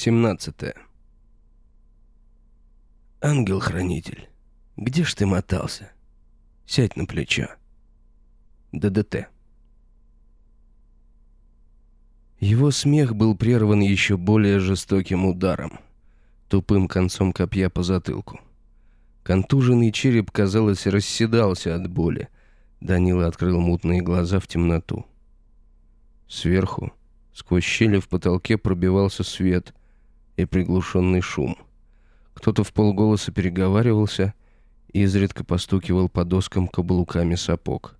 17. Ангел-хранитель, где ж ты мотался? Сядь на плечо. ДДТ. Его смех был прерван еще более жестоким ударом, тупым концом копья по затылку. Контуженный череп, казалось, расседался от боли. Данила открыл мутные глаза в темноту. Сверху, сквозь щели в потолке, пробивался свет и приглушенный шум. Кто-то в полголоса переговаривался и изредка постукивал по доскам каблуками сапог.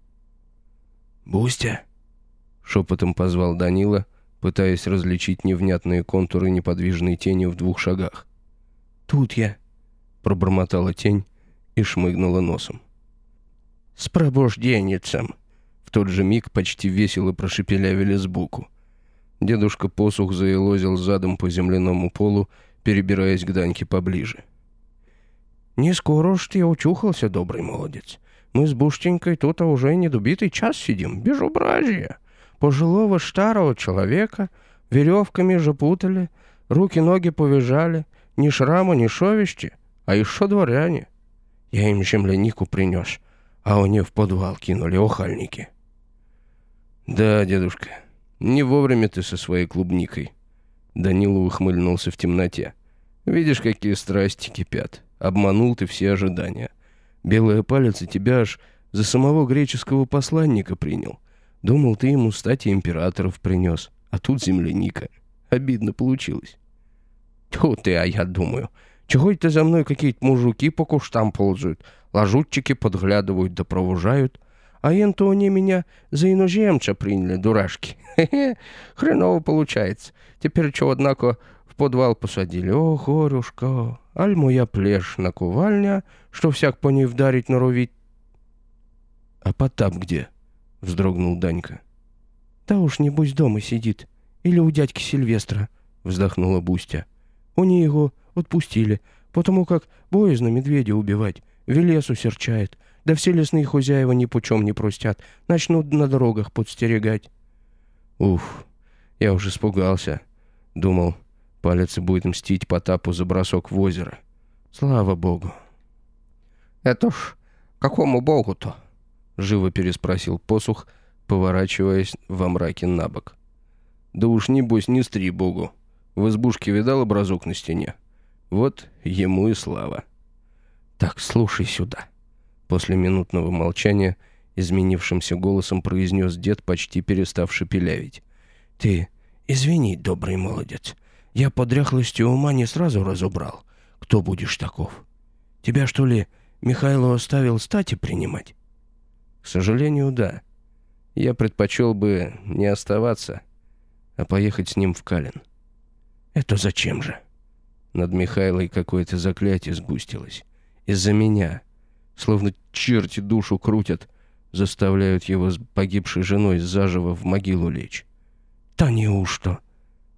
«Бустя!» — шепотом позвал Данила, пытаясь различить невнятные контуры неподвижной тени в двух шагах. «Тут я!» — пробормотала тень и шмыгнула носом. «С пробужденницем!» В тот же миг почти весело прошепелявили сбоку. Дедушка посух заелозил задом по земляному полу, перебираясь к Даньке поближе. «Не скоро уж ты учухался, добрый молодец. Мы с Буштенькой тут уже недубитый час сидим, безобразие. Пожилого старого человека веревками же путали, руки-ноги повязали, ни шрама, ни шовищи, а еще дворяне. Я им землянику принес, а они в подвал кинули охальники». «Да, дедушка», «Не вовремя ты со своей клубникой». Данила ухмыльнулся в темноте. «Видишь, какие страсти кипят. Обманул ты все ожидания. Белая палец и тебя аж за самого греческого посланника принял. Думал, ты ему стати императоров принес, а тут земляника. Обидно получилось». «Тьфу ты, а я думаю, чего это за мной какие-то мужики по куштам ползают, лажутчики подглядывают да провожают?» А ен-то они меня за иноземца приняли, дурашки. Хе-хе, хреново получается. Теперь что, однако, в подвал посадили. О, горюшка, аль моя плешь на кувальня, что всяк по ней вдарить норовить. А Потап где? Вздрогнул Данька. Да уж, небось, дома сидит. Или у дядьки Сильвестра, вздохнула Бустя. Они его отпустили, потому как боязно медведя убивать. Велесу серчает. Да все лесные хозяева ни по чем не простят. Начнут на дорогах подстерегать. Уф, я уже испугался. Думал, палец будет мстить Потапу за бросок в озеро. Слава богу. Это ж какому богу-то? Живо переспросил посух, поворачиваясь во мраке на бок. Да уж небось не стри богу. В избушке видал образок на стене? Вот ему и слава. Так, слушай сюда. После минутного молчания изменившимся голосом произнес дед, почти переставший пилявить. «Ты извини, добрый молодец. Я по дряхлости ума не сразу разобрал. Кто будешь таков? Тебя, что ли, Михайло оставил стати принимать?» «К сожалению, да. Я предпочел бы не оставаться, а поехать с ним в Калин». «Это зачем же?» Над Михайлой какое-то заклятие сгустилось. «Из-за меня» словно черти душу крутят, заставляют его с погибшей женой заживо в могилу лечь. «Да неужто?»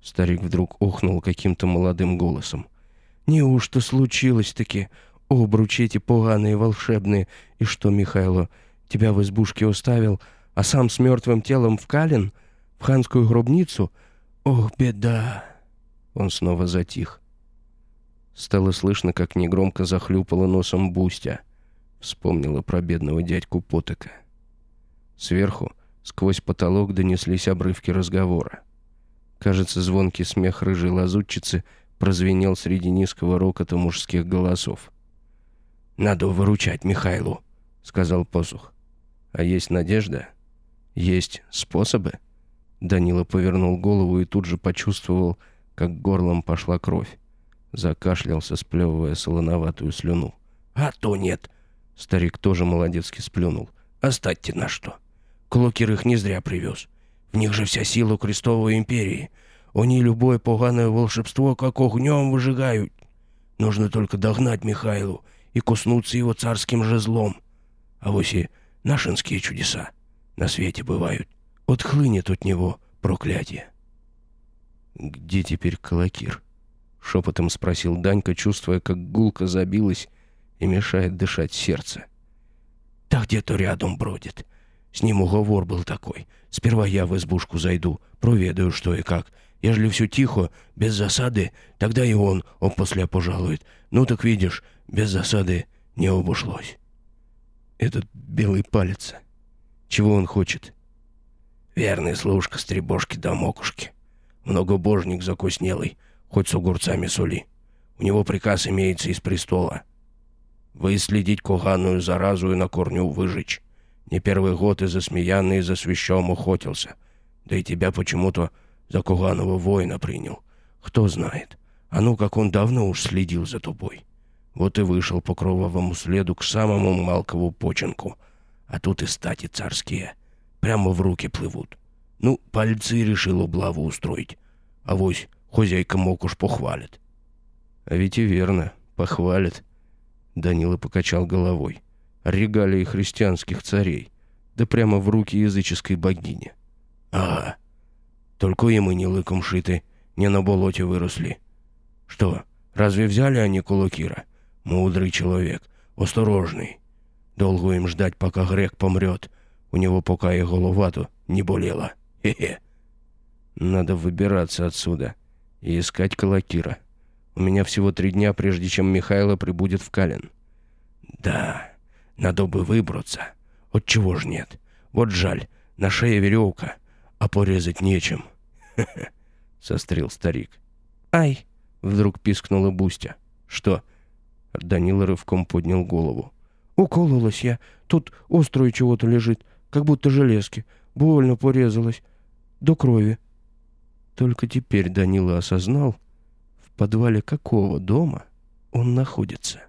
Старик вдруг охнул каким-то молодым голосом. «Неужто случилось-таки? Обручи эти поганые волшебные. И что, Михайло, тебя в избушке оставил, а сам с мертвым телом в Калин? В ханскую гробницу? Ох, беда!» Он снова затих. Стало слышно, как негромко захлюпала носом Бустя — Вспомнила про бедного дядьку Потока. Сверху, сквозь потолок, донеслись обрывки разговора. Кажется, звонкий смех рыжей лазутчицы прозвенел среди низкого рокота мужских голосов. «Надо выручать Михайлу», — сказал посух. «А есть надежда? Есть способы?» Данила повернул голову и тут же почувствовал, как горлом пошла кровь. Закашлялся, сплевывая солоноватую слюну. «А то нет!» Старик тоже молодецки сплюнул. «Оставьте на что? Клокер их не зря привез. В них же вся сила крестовой империи. Они любое поганое волшебство как огнем выжигают. Нужно только догнать Михайлу и коснуться его царским жезлом. А вось и нашинские чудеса на свете бывают. Отхлынет от него проклятие». «Где теперь Калакир?» — шепотом спросил Данька, чувствуя, как гулко забилась и мешает дышать сердце. «Да где-то рядом бродит. С ним уговор был такой. Сперва я в избушку зайду, проведаю, что и как. Ежели все тихо, без засады, тогда и он опосля пожалует. Ну так видишь, без засады не обошлось. Этот белый палец. Чего он хочет? Верный служка стребожки до мокушки. Многобожник закуснелый, хоть с огурцами соли. У него приказ имеется из престола. Выследить коганую заразу и на корню выжечь. Не первый год из-за смеянный и за свящом охотился. Да и тебя почему-то за коганого воина принял. Кто знает. А ну, как он давно уж следил за тобой. Вот и вышел по кровавому следу к самому Малкову починку. А тут и стати царские. Прямо в руки плывут. Ну, пальцы решил облаву устроить. А вось хозяйка мог уж похвалит. А ведь и верно, похвалит. Данила покачал головой. Регалии христианских царей. Да прямо в руки языческой богини. Ага. Только и мы не лыком шиты, не на болоте выросли. Что, разве взяли они Кулакира? Мудрый человек, осторожный. Долго им ждать, пока грек помрет. У него пока и голова-то не болела. Хе-хе. Надо выбираться отсюда и искать Калакира. У меня всего три дня, прежде чем Михайло прибудет в Калин. Да, надо бы выбраться. Вот чего ж нет. Вот жаль, на шее веревка, а порезать нечем. Хе-хе, сострил старик. Ай! Вдруг пискнула Бустя. Что? Данила рывком поднял голову. Укололась я. Тут острое чего-то лежит, как будто железки. Больно порезалась. До крови. Только теперь Данила осознал, подвале какого дома он находится.